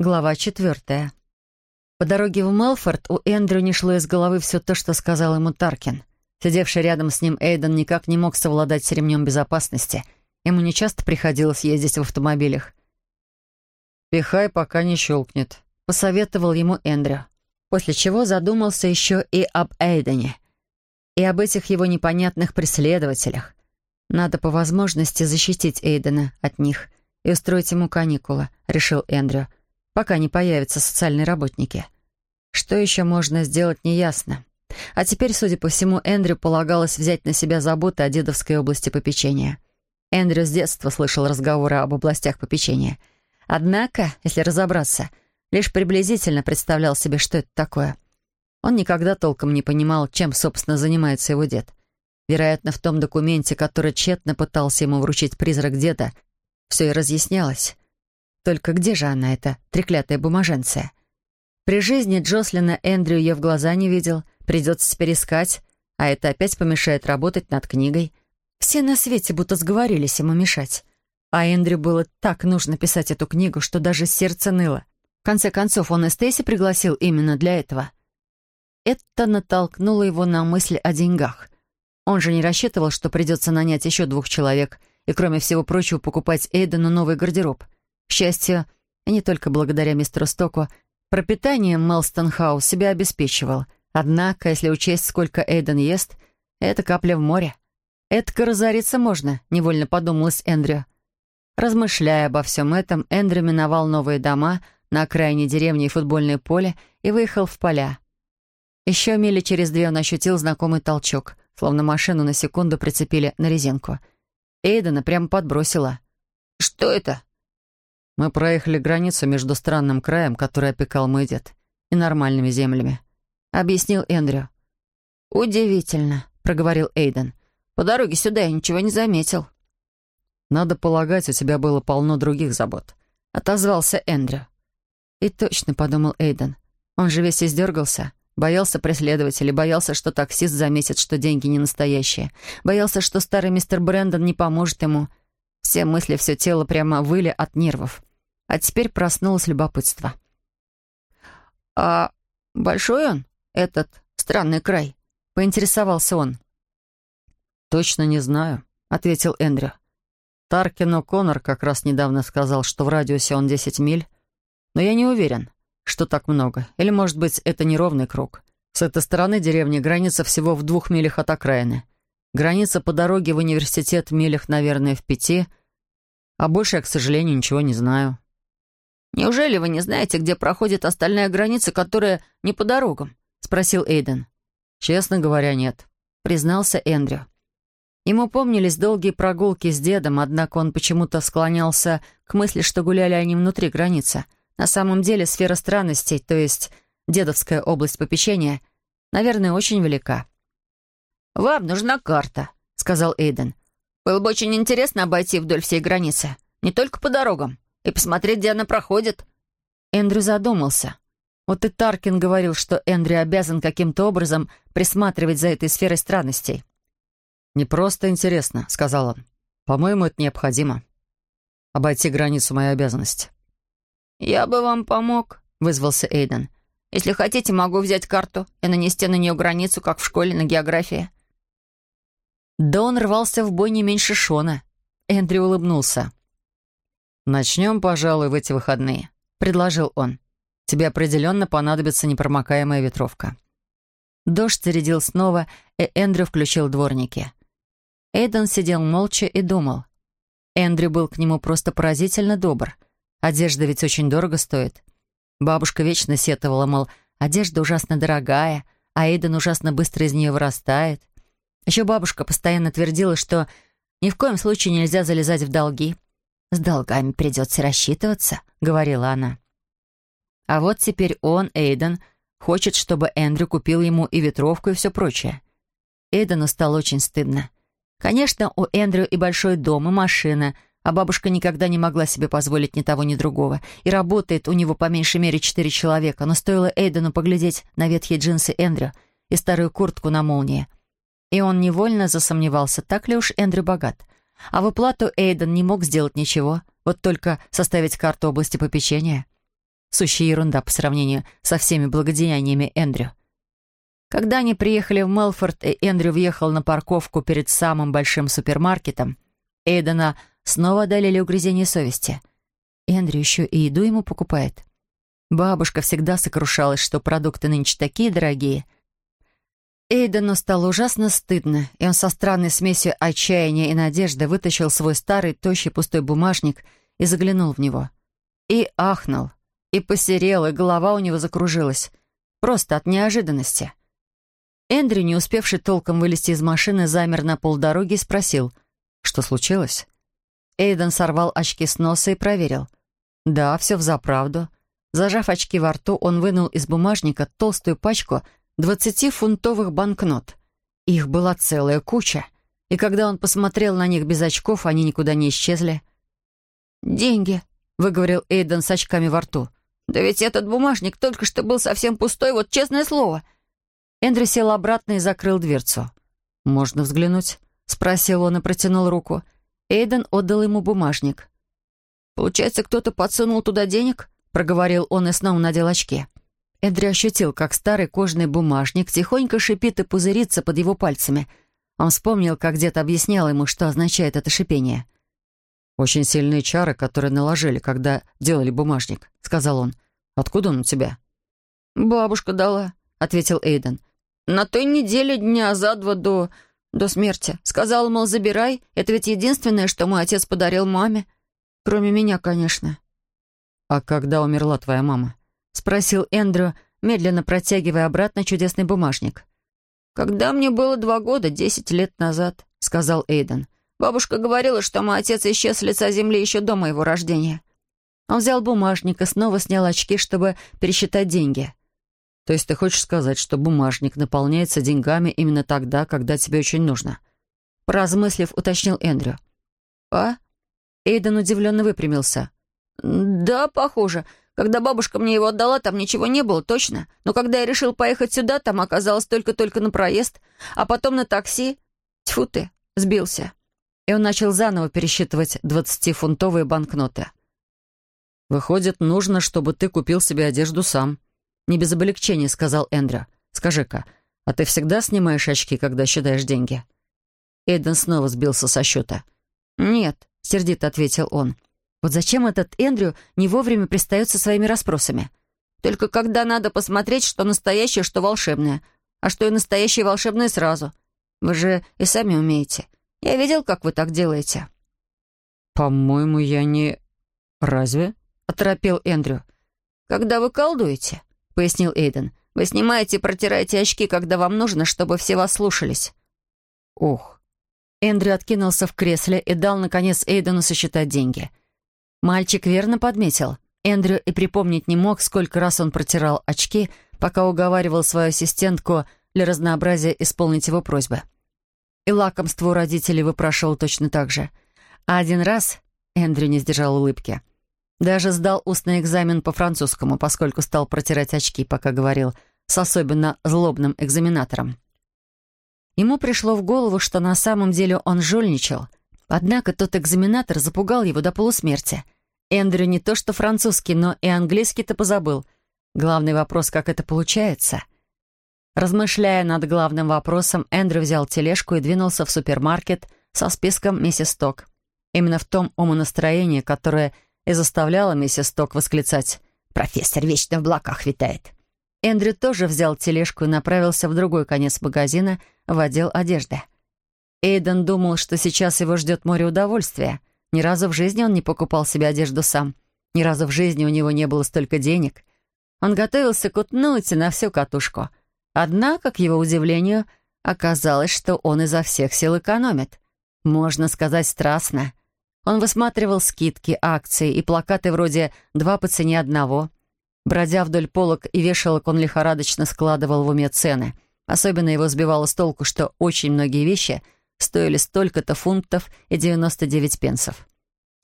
Глава четвертая. По дороге в Мелфорд у Эндрю не шло из головы все то, что сказал ему Таркин. Сидевший рядом с ним Эйден никак не мог совладать с ремнем безопасности. Ему нечасто приходилось ездить в автомобилях. «Пихай, пока не щелкнет», — посоветовал ему Эндрю. После чего задумался еще и об Эйдене. И об этих его непонятных преследователях. Надо по возможности защитить Эйдена от них и устроить ему каникулы, решил Эндрю пока не появятся социальные работники. Что еще можно сделать, неясно. А теперь, судя по всему, Эндрю полагалось взять на себя заботы о дедовской области попечения. Эндрю с детства слышал разговоры об областях попечения. Однако, если разобраться, лишь приблизительно представлял себе, что это такое. Он никогда толком не понимал, чем, собственно, занимается его дед. Вероятно, в том документе, который тщетно пытался ему вручить призрак деда, все и разъяснялось. Только где же она, эта треклятая бумаженция? При жизни Джослина Эндрю ее в глаза не видел, придется теперь искать, а это опять помешает работать над книгой. Все на свете будто сговорились ему мешать. А Эндрю было так нужно писать эту книгу, что даже сердце ныло. В конце концов, он и пригласил именно для этого. Это натолкнуло его на мысль о деньгах. Он же не рассчитывал, что придется нанять еще двух человек и, кроме всего прочего, покупать Эйдену новый гардероб — к счастью, не только благодаря мистеру Стоку, пропитанием Мелстон Хаус себя обеспечивал. Однако, если учесть, сколько Эйден ест, это капля в море. Это разориться можно, невольно подумалось Эндрю. Размышляя обо всем этом, Эндрю миновал новые дома на окраине деревни и футбольное поле и выехал в поля. Еще мили через две он ощутил знакомый толчок, словно машину на секунду прицепили на резинку. Эйдена прямо подбросила. «Что это?» Мы проехали границу между странным краем, который опекал мой дед, и нормальными землями», — объяснил Эндрю. «Удивительно», — проговорил Эйден. «По дороге сюда я ничего не заметил». «Надо полагать, у тебя было полно других забот», — отозвался Эндрю. «И точно», — подумал Эйден. «Он же весь издергался». Боялся преследователей, боялся, что таксист заметит, что деньги не настоящие. Боялся, что старый мистер Брэндон не поможет ему. Все мысли, все тело прямо выли от нервов. А теперь проснулось любопытство. «А большой он, этот странный край?» — поинтересовался он. «Точно не знаю», — ответил Эндрю. Таркин О'Коннор как раз недавно сказал, что в радиусе он 10 миль, но я не уверен, что так много. Или, может быть, это неровный круг. С этой стороны деревни граница всего в двух милях от окраины. Граница по дороге в университет в милях, наверное, в пяти, а больше я, к сожалению, ничего не знаю. «Неужели вы не знаете, где проходит остальная граница, которая не по дорогам?» — спросил Эйден. «Честно говоря, нет», — признался Эндрю. Ему помнились долгие прогулки с дедом, однако он почему-то склонялся к мысли, что гуляли они внутри границы. На самом деле сфера странностей, то есть дедовская область попечения, наверное, очень велика. «Вам нужна карта», — сказал Эйден. «Было бы очень интересно обойти вдоль всей границы, не только по дорогам» и посмотреть, где она проходит». Эндрю задумался. Вот и Таркин говорил, что Эндрю обязан каким-то образом присматривать за этой сферой странностей. «Не просто интересно», — сказал он. «По-моему, это необходимо. Обойти границу моей обязанности». «Я бы вам помог», — вызвался Эйден. «Если хотите, могу взять карту и нанести на нее границу, как в школе на географии». Дон рвался в бой не меньше Шона. Эндрю улыбнулся. «Начнем, пожалуй, в эти выходные», — предложил он. «Тебе определенно понадобится непромокаемая ветровка». Дождь зарядил снова, и Эндрю включил дворники. Эйден сидел молча и думал. Эндрю был к нему просто поразительно добр. Одежда ведь очень дорого стоит. Бабушка вечно сетовала, мол, одежда ужасно дорогая, а Эйден ужасно быстро из нее вырастает. Еще бабушка постоянно твердила, что ни в коем случае нельзя залезать в долги — «С долгами придется рассчитываться», — говорила она. А вот теперь он, Эйден, хочет, чтобы Эндрю купил ему и ветровку, и все прочее. Эйдену стало очень стыдно. Конечно, у Эндрю и большой дом, и машина, а бабушка никогда не могла себе позволить ни того, ни другого. И работает у него по меньшей мере четыре человека, но стоило Эйдену поглядеть на ветхие джинсы Эндрю и старую куртку на молнии. И он невольно засомневался, так ли уж Эндрю богат. А в уплату Эйден не мог сделать ничего, вот только составить карту области попечения. Сущая ерунда по сравнению со всеми благодеяниями Эндрю. Когда они приехали в Мелфорд, и Эндрю въехал на парковку перед самым большим супермаркетом, Эйдена снова одолели угрызения совести. Эндрю еще и еду ему покупает. Бабушка всегда сокрушалась, что продукты нынче такие дорогие. Эйдену стало ужасно стыдно, и он со странной смесью отчаяния и надежды вытащил свой старый, тощий пустой бумажник и заглянул в него. И ахнул, и посерел, и голова у него закружилась. Просто от неожиданности. Эндрю, не успевший толком вылезти из машины, замер на полдороги и спросил, что случилось. Эйден сорвал очки с носа и проверил. Да, все взаправду. Зажав очки во рту, он вынул из бумажника толстую пачку двадцатифунтовых банкнот. Их была целая куча, и когда он посмотрел на них без очков, они никуда не исчезли. «Деньги», — выговорил Эйден с очками во рту. «Да ведь этот бумажник только что был совсем пустой, вот честное слово». Эндрю сел обратно и закрыл дверцу. «Можно взглянуть?» — спросил он и протянул руку. Эйден отдал ему бумажник. «Получается, кто-то подсунул туда денег?» — проговорил он и снова надел очки. Эндрю ощутил, как старый кожаный бумажник тихонько шипит и пузырится под его пальцами. Он вспомнил, как дед объяснял ему, что означает это шипение. «Очень сильные чары, которые наложили, когда делали бумажник», — сказал он. «Откуда он у тебя?» «Бабушка дала», — ответил Эйден. На той неделе дня за два до... до смерти. Сказала, мол, забирай. Это ведь единственное, что мой отец подарил маме. Кроме меня, конечно. «А когда умерла твоя мама?» — спросил Эндрю, медленно протягивая обратно чудесный бумажник. «Когда мне было два года, десять лет назад», — сказал Эйден. «Бабушка говорила, что мой отец исчез с лица земли еще до моего рождения». Он взял бумажник и снова снял очки, чтобы пересчитать деньги. То есть ты хочешь сказать, что бумажник наполняется деньгами именно тогда, когда тебе очень нужно?» Поразмыслив, уточнил Эндрю. «А?» Эйден удивленно выпрямился. «Да, похоже. Когда бабушка мне его отдала, там ничего не было, точно. Но когда я решил поехать сюда, там оказалось только-только на проезд, а потом на такси. Тьфу ты, сбился». И он начал заново пересчитывать двадцатифунтовые банкноты. «Выходит, нужно, чтобы ты купил себе одежду сам», не без облегчения сказал Эндрю. «Скажи-ка, а ты всегда снимаешь очки, когда считаешь деньги?» Эйден снова сбился со счета. «Нет», — сердито ответил он. «Вот зачем этот Эндрю не вовремя пристает со своими расспросами? Только когда надо посмотреть, что настоящее, что волшебное. А что и настоящее и волшебное сразу. Вы же и сами умеете. Я видел, как вы так делаете». «По-моему, я не...» «Разве?» — оторопел Эндрю. «Когда вы колдуете пояснил Эйден. «Вы снимаете и протираете очки, когда вам нужно, чтобы все вас слушались». «Ох». Эндрю откинулся в кресле и дал, наконец, Эйдену сосчитать деньги. Мальчик верно подметил. Эндрю и припомнить не мог, сколько раз он протирал очки, пока уговаривал свою ассистентку для разнообразия исполнить его просьбы. И лакомство у родителей выпрашивал точно так же. А один раз Эндрю не сдержал улыбки. Даже сдал устный экзамен по французскому, поскольку стал протирать очки, пока говорил с особенно злобным экзаменатором. Ему пришло в голову, что на самом деле он жульничал. Однако тот экзаменатор запугал его до полусмерти. Эндрю не то что французский, но и английский-то позабыл. Главный вопрос, как это получается? Размышляя над главным вопросом, Эндрю взял тележку и двинулся в супермаркет со списком миссис Ток. Именно в том умонастроении, которое и заставляла миссис Ток восклицать «Профессор вечно в облаках витает». Эндрю тоже взял тележку и направился в другой конец магазина, в отдел одежды. Эйден думал, что сейчас его ждет море удовольствия. Ни разу в жизни он не покупал себе одежду сам. Ни разу в жизни у него не было столько денег. Он готовился кутнуть на всю катушку. Однако, к его удивлению, оказалось, что он изо всех сил экономит. Можно сказать страстно. Он высматривал скидки, акции и плакаты вроде «два по цене одного». Бродя вдоль полок и вешалок, он лихорадочно складывал в уме цены. Особенно его сбивало с толку, что очень многие вещи стоили столько-то фунтов и 99 пенсов.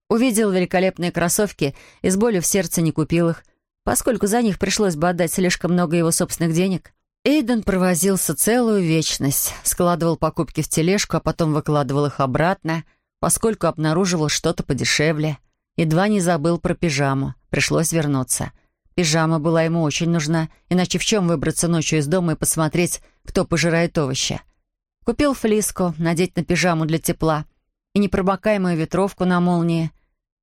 Увидел великолепные кроссовки и с болью в сердце не купил их, поскольку за них пришлось бы отдать слишком много его собственных денег. Эйден провозился целую вечность, складывал покупки в тележку, а потом выкладывал их обратно — поскольку обнаруживал что-то подешевле. Едва не забыл про пижаму, пришлось вернуться. Пижама была ему очень нужна, иначе в чем выбраться ночью из дома и посмотреть, кто пожирает овощи. Купил флиску, надеть на пижаму для тепла и непромокаемую ветровку на молнии.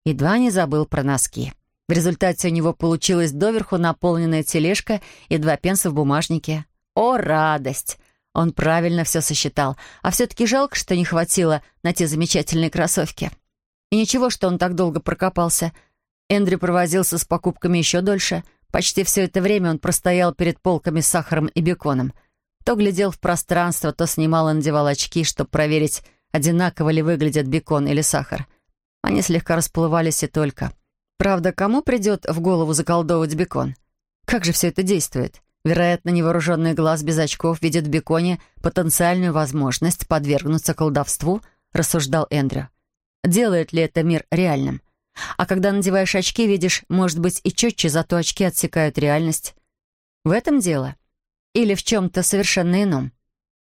Едва не забыл про носки. В результате у него получилась доверху наполненная тележка и два пенса в бумажнике. О, радость! Он правильно все сосчитал, а все-таки жалко, что не хватило на те замечательные кроссовки. И ничего, что он так долго прокопался. Эндрю провозился с покупками еще дольше. Почти все это время он простоял перед полками с сахаром и беконом. То глядел в пространство, то снимал и надевал очки, чтобы проверить, одинаково ли выглядят бекон или сахар. Они слегка расплывались и только. Правда, кому придет в голову заколдовывать бекон? Как же все это действует? Вероятно, невооруженный глаз без очков видит в беконе потенциальную возможность подвергнуться колдовству, рассуждал Эндрю. Делает ли это мир реальным? А когда надеваешь очки, видишь, может быть, и четче, зато очки отсекают реальность. В этом дело? Или в чем-то совершенно ином?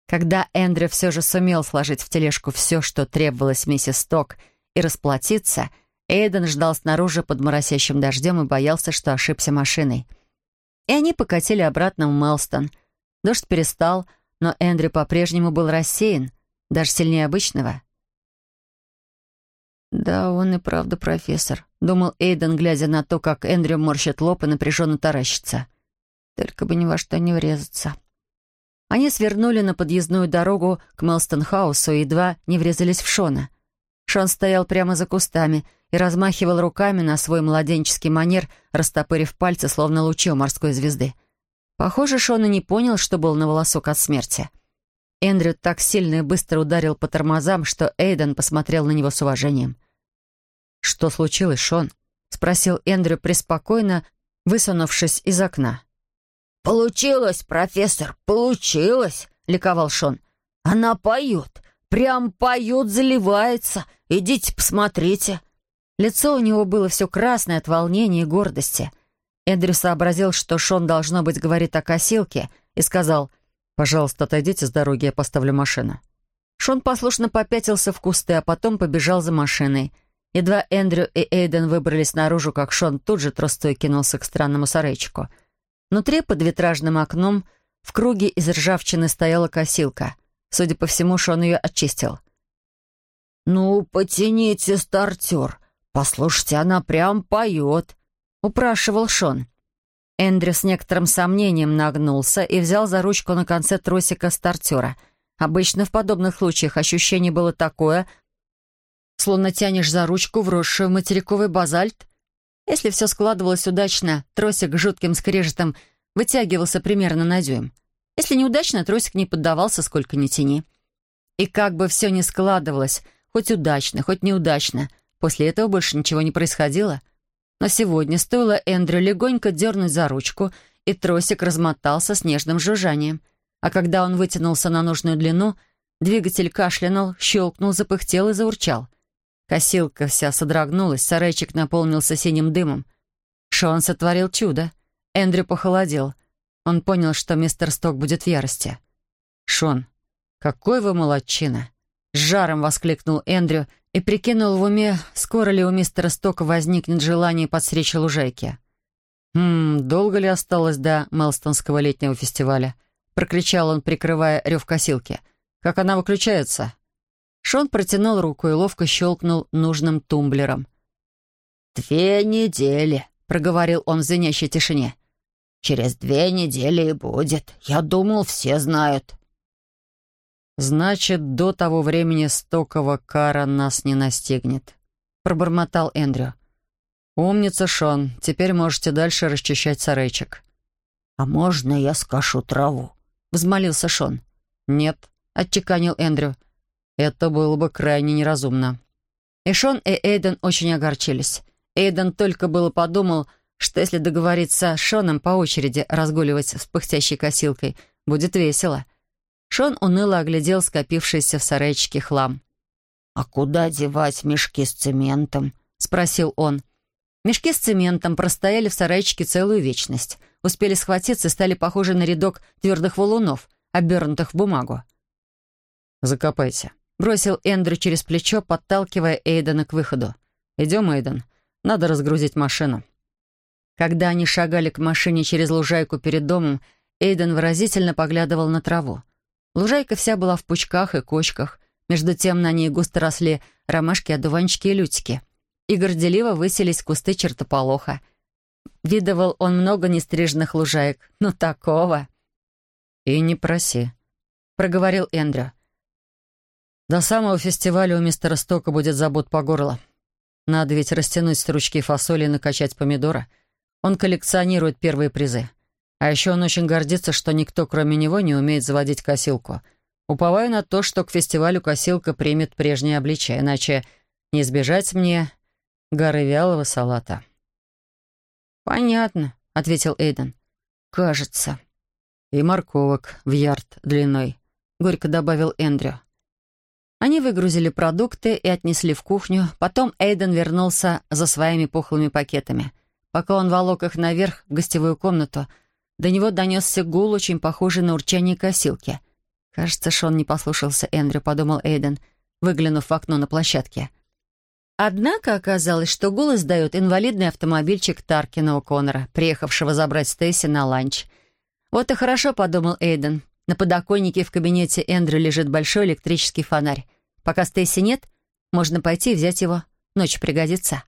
Когда Эндрю все же сумел сложить в тележку все, что требовалось миссис Сток, и расплатиться, Эйден ждал снаружи под моросящим дождем и боялся, что ошибся машиной. И они покатили обратно в Мелстон. Дождь перестал, но Эндрю по-прежнему был рассеян, даже сильнее обычного. «Да, он и правда профессор», — думал Эйден, глядя на то, как Эндрю морщит лоб и напряженно таращится. «Только бы ни во что не врезаться». Они свернули на подъездную дорогу к Мелстон-хаусу и едва не врезались в Шона. Шон стоял прямо за кустами и размахивал руками на свой младенческий манер, растопырив пальцы, словно лучи у морской звезды. Похоже, Шон и не понял, что был на волосок от смерти. Эндрю так сильно и быстро ударил по тормозам, что Эйден посмотрел на него с уважением. «Что случилось, Шон?» — спросил Эндрю преспокойно, высунувшись из окна. «Получилось, профессор, получилось!» — ликовал Шон. «Она поет, прям поет, заливается. Идите посмотрите». Лицо у него было все красное от волнения и гордости. Эндрю сообразил, что Шон, должно быть, говорит о косилке, и сказал, «Пожалуйста, отойдите с дороги, я поставлю машину». Шон послушно попятился в кусты, а потом побежал за машиной — Едва Эндрю и Эйден выбрались наружу, как Шон тут же трустой кинулся к странному сарайчику. Внутри, под витражным окном, в круге из ржавчины стояла косилка. Судя по всему, Шон ее очистил. «Ну, потяните стартер. Послушайте, она прям поет», — упрашивал Шон. Эндрю с некоторым сомнением нагнулся и взял за ручку на конце тросика стартера. Обычно в подобных случаях ощущение было такое, словно тянешь за ручку, вросшую в материковый базальт. Если все складывалось удачно, тросик жутким скрежетом вытягивался примерно на дюйм. Если неудачно, тросик не поддавался, сколько ни тяни. И как бы все ни складывалось, хоть удачно, хоть неудачно, после этого больше ничего не происходило. Но сегодня стоило Эндрю легонько дернуть за ручку, и тросик размотался с нежным жужжанием. А когда он вытянулся на нужную длину, двигатель кашлянул, щелкнул, запыхтел и заурчал. Косилка вся содрогнулась, сарайчик наполнился синим дымом. Шон сотворил чудо. Эндрю похолодел. Он понял, что мистер Сток будет в ярости. «Шон, какой вы молодчина!» С жаром воскликнул Эндрю и прикинул в уме, скоро ли у мистера Стока возникнет желание подстричь лужайки. «Хм, долго ли осталось до Мелстонского летнего фестиваля?» — прокричал он, прикрывая рев косилки. «Как она выключается?» Шон протянул руку и ловко щелкнул нужным тумблером. «Две недели», — проговорил он в звенящей тишине. «Через две недели и будет. Я думал, все знают». «Значит, до того времени стокового кара нас не настигнет», — пробормотал Эндрю. «Умница, Шон. Теперь можете дальше расчищать сарайчик». «А можно я скашу траву?» — взмолился Шон. «Нет», — отчеканил Эндрю. Это было бы крайне неразумно. И Шон и Эйден очень огорчились. Эйден только было подумал, что если договориться с Шоном по очереди разгуливать с пыхтящей косилкой, будет весело. Шон уныло оглядел скопившийся в сарайчике хлам. «А куда девать мешки с цементом?» — спросил он. Мешки с цементом простояли в сарайчике целую вечность. Успели схватиться и стали похожи на рядок твердых валунов, обернутых в бумагу. «Закопайте», Бросил Эндрю через плечо, подталкивая Эйдена к выходу. «Идем, Эйден. Надо разгрузить машину». Когда они шагали к машине через лужайку перед домом, Эйден выразительно поглядывал на траву. Лужайка вся была в пучках и кочках. Между тем на ней густо росли ромашки, одуванчики и лютики. И горделиво высились кусты чертополоха. Видывал он много нестриженных лужаек, но такого... «И не проси», — проговорил Эндрю. «До самого фестиваля у мистера Стока будет забот по горло. Надо ведь растянуть стручки фасоли и накачать помидора. Он коллекционирует первые призы. А еще он очень гордится, что никто, кроме него, не умеет заводить косилку. Уповаю на то, что к фестивалю косилка примет прежнее обличие, иначе не избежать мне горы вялого салата». «Понятно», — ответил Эйден. «Кажется». «И морковок в ярд длиной», — горько добавил Эндрю. Они выгрузили продукты и отнесли в кухню. Потом Эйден вернулся за своими пухлыми пакетами. Пока он волок их наверх, в гостевую комнату, до него донесся гул, очень похожий на урчание косилки. «Кажется, Шон не послушался Эндрю», — подумал Эйден, выглянув в окно на площадке. Однако оказалось, что гул издает инвалидный автомобильчик Таркина О'Коннора, приехавшего забрать Стейси на ланч. «Вот и хорошо», — подумал Эйден. На подоконнике в кабинете Эндрю лежит большой электрический фонарь. Пока Стейси нет, можно пойти и взять его. Ночь пригодится.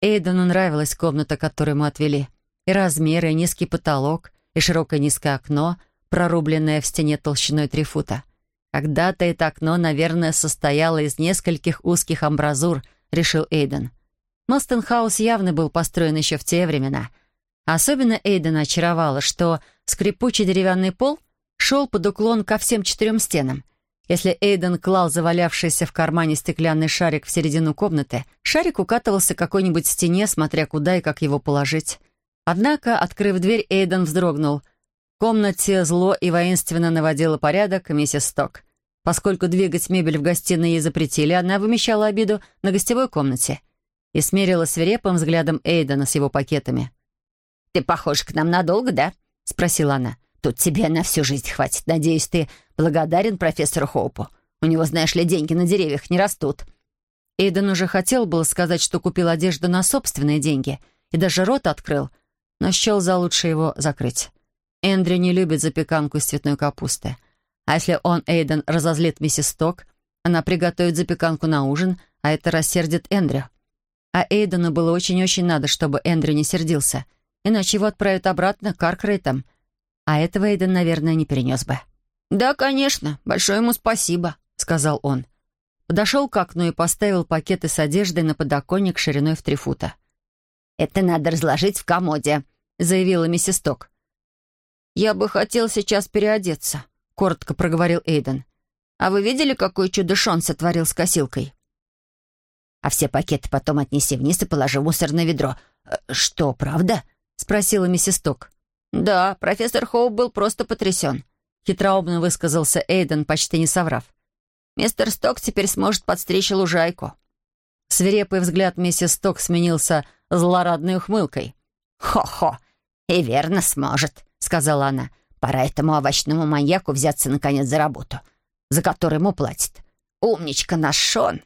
Эйдену нравилась комната, которую ему отвели. И размеры, и низкий потолок, и широкое низкое окно, прорубленное в стене толщиной три фута. Когда-то это окно, наверное, состояло из нескольких узких амбразур, решил Эйден. Мостенхаус явно был построен еще в те времена. Особенно Эйдена очаровало, что скрипучий деревянный пол шел под уклон ко всем четырем стенам. Если Эйден клал завалявшийся в кармане стеклянный шарик в середину комнаты, шарик укатывался к какой-нибудь стене, смотря куда и как его положить. Однако, открыв дверь, Эйден вздрогнул — в комнате зло и воинственно наводила порядок миссис Сток. Поскольку двигать мебель в гостиной ей запретили, она вымещала обиду на гостевой комнате и смерила свирепым взглядом Эйдена с его пакетами. «Ты похож к нам надолго, да?» — спросила она. «Тут тебе на всю жизнь хватит. Надеюсь, ты благодарен профессору Хоупу. У него, знаешь ли, деньги на деревьях не растут». Эйден уже хотел было сказать, что купил одежду на собственные деньги, и даже рот открыл, но счел за лучше его закрыть. Эндрю не любит запеканку из цветной капусты. А если он, Эйден, разозлит миссис Сток, она приготовит запеканку на ужин, а это рассердит Эндрю. А Эйдену было очень-очень надо, чтобы Эндрю не сердился, иначе его отправят обратно к Аркрейтам. А этого Эйден, наверное, не перенес бы. «Да, конечно. Большое ему спасибо», — сказал он. Подошел к окну и поставил пакеты с одеждой на подоконник шириной в три фута. «Это надо разложить в комоде», — заявила миссис Ток. «Я бы хотел сейчас переодеться», — коротко проговорил Эйден. «А вы видели, какое чудо Шон сотворил с косилкой?» «А все пакеты потом отнеси вниз и положи в мусорное ведро. Э, что, правда?» — спросила миссис Ток. «Да, профессор Хоуп был просто потрясен», — хитроумно высказался Эйден, почти не соврав. «Мистер Сток теперь сможет подстричь лужайку». Свирепый взгляд миссис Сток сменился злорадной ухмылкой. «Хо-хо! И верно сможет. — сказала она. «Пора этому овощному маньяку взяться, наконец, за работу, за которую ему платят. Умничка наш Шон!»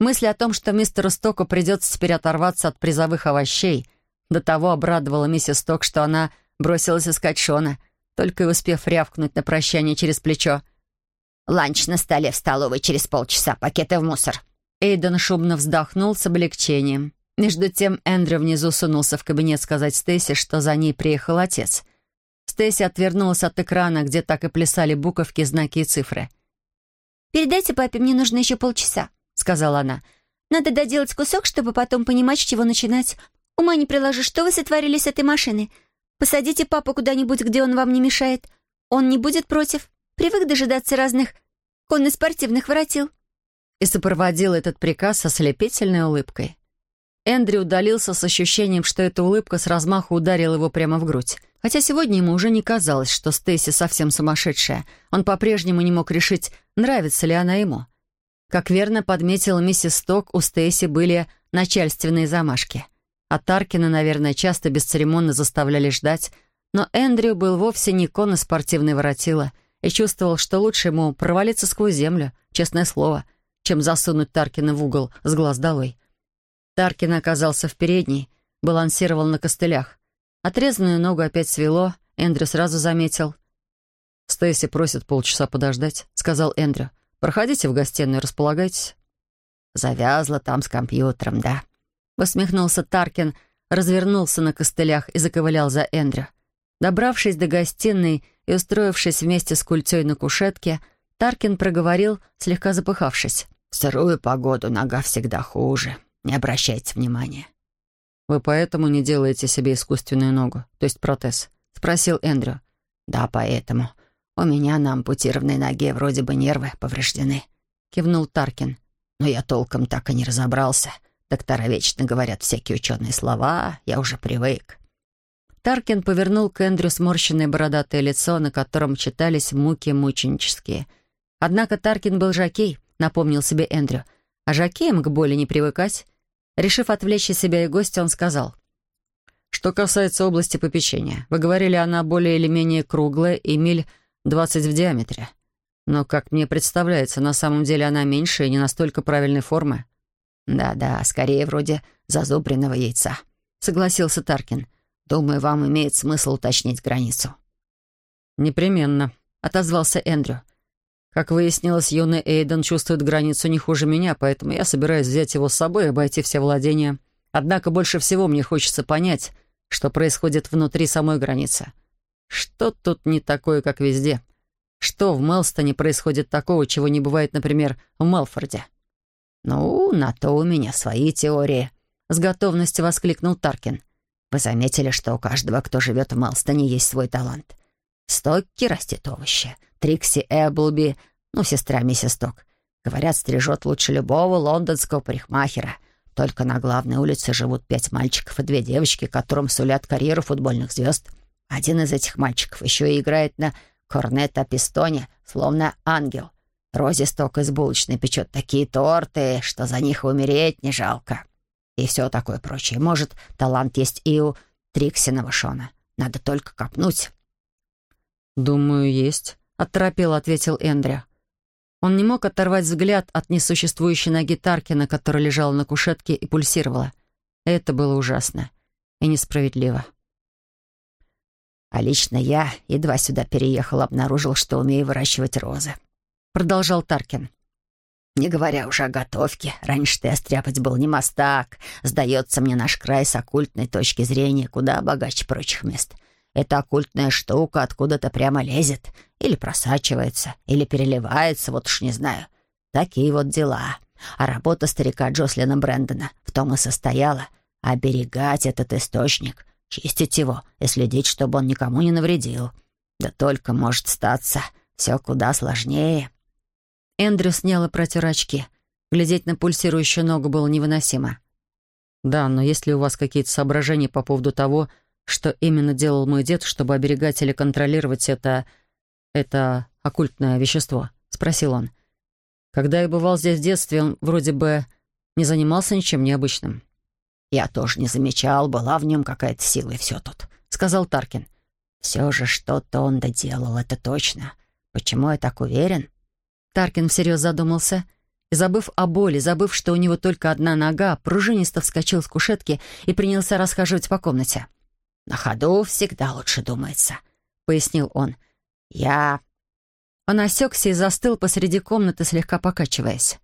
Мысль о том, что мистеру Стоку придется теперь оторваться от призовых овощей, до того обрадовала миссис Сток, что она бросилась искать Шона, только и успев рявкнуть на прощание через плечо. «Ланч на столе в столовой через полчаса, пакеты в мусор». Эйден шумно вздохнул с облегчением. Между тем Эндрю внизу сунулся в кабинет сказать Стейси, что за ней приехал отец — Стесси отвернулась от экрана, где так и плясали буковки, знаки и цифры. «Передайте папе, мне нужно еще полчаса», — сказала она. «Надо доделать кусок, чтобы потом понимать, с чего начинать. Ума не приложу, что вы сотворили с этой машиной. Посадите папу куда-нибудь, где он вам не мешает. Он не будет против. Привык дожидаться разных конно-спортивных воротил». И сопроводил этот приказ со слепительной улыбкой. Эндрю удалился с ощущением, что эта улыбка с размаху ударила его прямо в грудь. Хотя сегодня ему уже не казалось, что Стейси совсем сумасшедшая. Он по-прежнему не мог решить, нравится ли она ему. Как верно подметила миссис Сток, у Стейси были начальственные замашки. А Таркина, наверное, часто бесцеремонно заставляли ждать, но Эндрю был вовсе не конно-спортивный воротила и чувствовал, что лучше ему провалиться сквозь землю, честное слово, чем засунуть Таркина в угол с глаз долой. Таркин оказался в передней, балансировал на костылях. Отрезанную ногу опять свело, Эндрю сразу заметил. «Стейси просит полчаса подождать», — сказал Эндрю. «Проходите в гостиную, располагайтесь». «Завязла там с компьютером, да?» Усмехнулся Таркин, развернулся на костылях и заковылял за Эндрю. Добравшись до гостиной и устроившись вместе с культей на кушетке, Таркин проговорил, слегка запыхавшись. «В сырую погоду нога всегда хуже. Не обращайте внимания». «Вы поэтому не делаете себе искусственную ногу, то есть протез?» — спросил Эндрю. «Да, поэтому. У меня на ампутированной ноге вроде бы нервы повреждены», — кивнул Таркин. «Но я толком так и не разобрался. Доктора вечно говорят всякие ученые слова, я уже привык». Таркин повернул к Эндрю сморщенное бородатое лицо, на котором читались муки мученические. Однако Таркин был жокей, напомнил себе Эндрю. А жокеям к боли не привыкать. Решив отвлечь себя и гостя, он сказал. «Что касается области попечения, вы говорили, она более или менее круглая и миль двадцать в диаметре. Но, как мне представляется, на самом деле она меньше и не настолько правильной формы». «Да-да, скорее вроде зазубренного яйца», — согласился Таркин. Думаю, вам имеет смысл уточнить границу». «Непременно», — отозвался Эндрю. «Как выяснилось, юный Эйден чувствует границу не хуже меня, поэтому я собираюсь взять его с собой и обойти все владения. Однако больше всего мне хочется понять, что происходит внутри самой границы. Что тут не такое, как везде? Что в Мелстоне происходит такого, чего не бывает, например, в Мелфорде?» «Ну, на то у меня свои теории», — с готовностью воскликнул Таркин. Вы заметили, что у каждого, кто живет в Малстоне, есть свой талант. Стокки растет овощи. Трикси Эблби, ну, сестра миссис Ток, говорят, стрижет лучше любого лондонского парикмахера. Только на главной улице живут пять мальчиков и две девочки, которым сулят карьеру футбольных звезд. Один из этих мальчиков еще и играет на корнета-пистоне, словно ангел. Рози Сток из булочной печет такие торты, что за них умереть не жалко и все такое прочее. Может, талант есть и у Триксиного Шона. Надо только копнуть». «Думаю, есть», — оторопело ответил Эндрю. Он не мог оторвать взгляд от несуществующей ноги Таркина, которая лежала на кушетке и пульсировала. Это было ужасно и несправедливо. «А лично я, едва сюда переехал, обнаружил, что умею выращивать розы», — продолжал Таркин. Не говоря уже о готовке, раньше ты остряпать был не мастак. Сдается мне наш край с оккультной точки зрения куда богаче прочих мест. Эта оккультная штука откуда-то прямо лезет, или просачивается, или переливается, вот уж не знаю. Такие вот дела. А работа старика Джослина Брэндона в том и состояла — оберегать этот источник, чистить его и следить, чтобы он никому не навредил. Да только может статься все куда сложнее. Эндрю снял и протер очки. Глядеть на пульсирующую ногу было невыносимо. «Да, но есть ли у вас какие-то соображения по поводу того, что именно делал мой дед, чтобы оберегать или контролировать это... это оккультное вещество?» — спросил он. «Когда я бывал здесь в детстве, он вроде бы не занимался ничем необычным». «Я тоже не замечал, была в нем какая-то сила, и все тут», — сказал Таркин. «Все же что-то он доделал, это точно. Почему я так уверен?» Таркин всерьез задумался и, забыв о боли, забыв, что у него только одна нога, пружинисто вскочил с кушетки и принялся расхаживать по комнате. «На ходу всегда лучше думается», — пояснил он. «Я...» Он осекся и застыл посреди комнаты, слегка покачиваясь.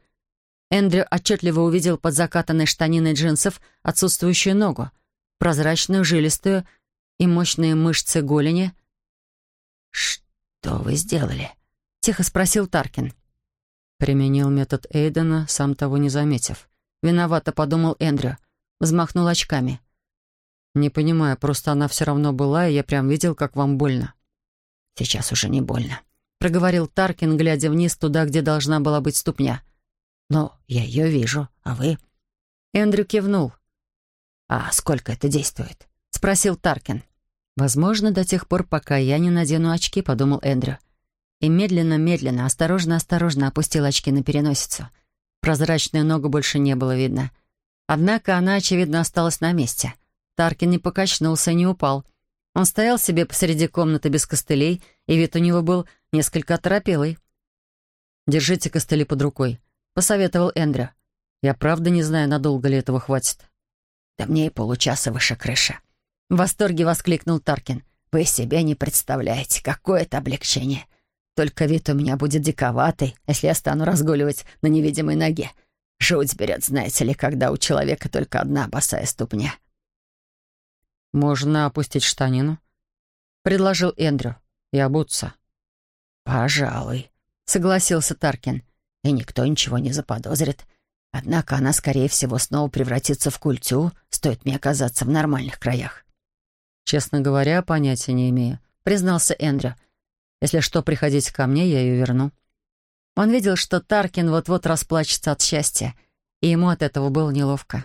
Эндрю отчетливо увидел под закатанной штаниной джинсов отсутствующую ногу, прозрачную, жилистую и мощные мышцы голени. «Что вы сделали?» — тихо спросил Таркин. Применил метод Эйдена, сам того не заметив. Виновато подумал Эндрю. Взмахнул очками. «Не понимаю, просто она все равно была, и я прям видел, как вам больно». «Сейчас уже не больно», — проговорил Таркин, глядя вниз туда, где должна была быть ступня. «Но я ее вижу, а вы?» Эндрю кивнул. «А сколько это действует?» — спросил Таркин. «Возможно, до тех пор, пока я не надену очки», — подумал Эндрю и медленно-медленно, осторожно-осторожно опустил очки на переносицу. Прозрачную ногу больше не было видно. Однако она, очевидно, осталась на месте. Таркин не покачнулся и не упал. Он стоял себе посреди комнаты без костылей, и вид у него был несколько оторопелый. «Держите костыли под рукой», — посоветовал Эндрю. «Я правда не знаю, надолго ли этого хватит». Да мне и получаса выше крыши». В восторге воскликнул Таркин. «Вы себе не представляете, какое это облегчение. Только вид у меня будет диковатый, если я стану разгуливать на невидимой ноге. Жуть берет, знаете ли, когда у человека только одна босая ступня». «Можно опустить штанину», — предложил Эндрю, — «и обуться». «Пожалуй», — согласился Таркин. «И никто ничего не заподозрит. Однако она, скорее всего, снова превратится в культю, стоит мне оказаться в нормальных краях». «Честно говоря, понятия не имею», — признался Эндрю. «Если что, приходите ко мне, я ее верну». Он видел, что Таркин вот-вот расплачется от счастья, и ему от этого было неловко.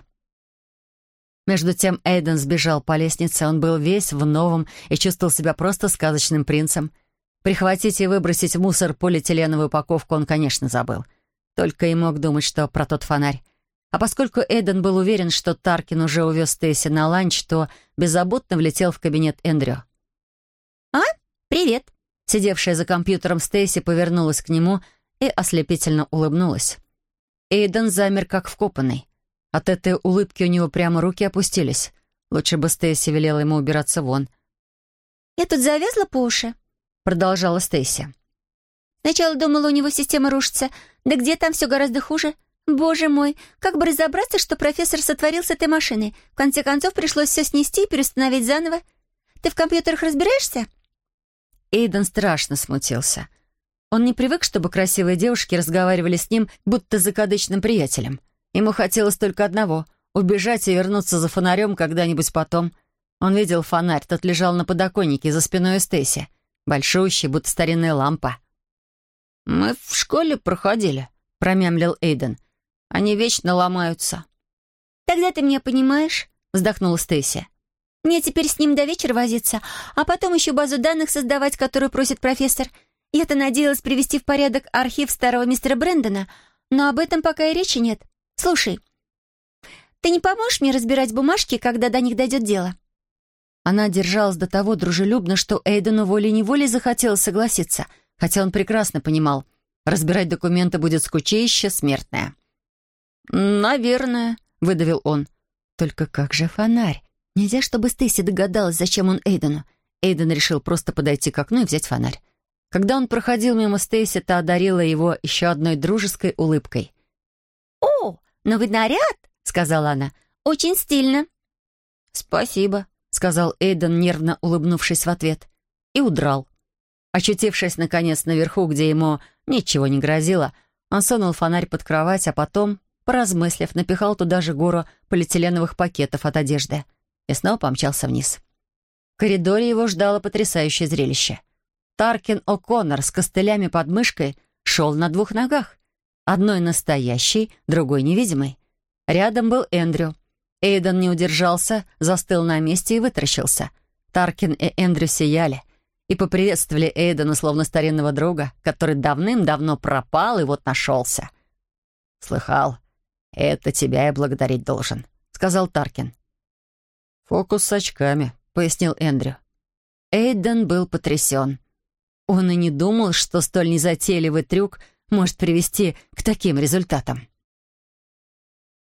Между тем Эйден сбежал по лестнице, он был весь в новом и чувствовал себя просто сказочным принцем. Прихватить и выбросить в мусор полиэтиленовую упаковку он, конечно, забыл. Только и мог думать, что про тот фонарь. А поскольку Эйден был уверен, что Таркин уже увез Стейси на ланч, то беззаботно влетел в кабинет Эндрю. «А, привет!» Сидевшая за компьютером Стейси повернулась к нему и ослепительно улыбнулась. Эйден замер, как вкопанный. От этой улыбки у него прямо руки опустились. Лучше бы Стейси велела ему убираться вон. «Я тут завязла по уши», — продолжала Стейси. «Сначала думала, у него система рушится. Да где там все гораздо хуже? Боже мой, как бы разобраться, что профессор сотворил с этой машиной? В конце концов, пришлось все снести и переустановить заново. Ты в компьютерах разбираешься?» Эйден страшно смутился. Он не привык, чтобы красивые девушки разговаривали с ним, будто закадычным приятелем. Ему хотелось только одного — убежать и вернуться за фонарем когда-нибудь потом. Он видел фонарь, тот лежал на подоконнике за спиной Стейси. Большущий, будто старинная лампа. «Мы в школе проходили», — промямлил Эйден. «Они вечно ломаются». «Тогда ты меня понимаешь?» — вздохнула Стейси. «Мне теперь с ним до вечера возиться, а потом еще базу данных создавать, которую просит профессор. Я-то надеялась привести в порядок архив старого мистера Брэндона, но об этом пока и речи нет. Слушай, ты не поможешь мне разбирать бумажки, когда до них дойдет дело?» Она держалась до того дружелюбно, что Эйдену волей-неволей захотелось согласиться, хотя он прекрасно понимал, разбирать документы будет скучище смертное. «Наверное», — выдавил он. «Только как же фонарь? Нельзя, чтобы Стейси догадалась, зачем он Эйдену». Эйден решил просто подойти к окну и взять фонарь. Когда он проходил мимо Стейси, та одарила его еще одной дружеской улыбкой. «О, новый наряд!» — сказала она. «Очень стильно». «Спасибо», — сказал Эйден, нервно улыбнувшись в ответ. И удрал. Очутившись, наконец, наверху, где ему ничего не грозило, он сунул фонарь под кровать, а потом, поразмыслив, напихал туда же гору полиэтиленовых пакетов от одежды и снова помчался вниз. В коридоре его ждало потрясающее зрелище. Таркин О'Коннор с костылями под мышкой шел на двух ногах. Одной настоящей, другой невидимой. Рядом был Эндрю. Эйден не удержался, застыл на месте и вытаращился. Таркин и Эндрю сияли и поприветствовали Эйдена словно старинного друга, который давным-давно пропал и вот нашелся. «Слыхал, это тебя я благодарить должен», — сказал Таркин. «Фокус с очками», — пояснил Эндрю. Эйден был потрясен. Он и не думал, что столь незатейливый трюк может привести к таким результатам.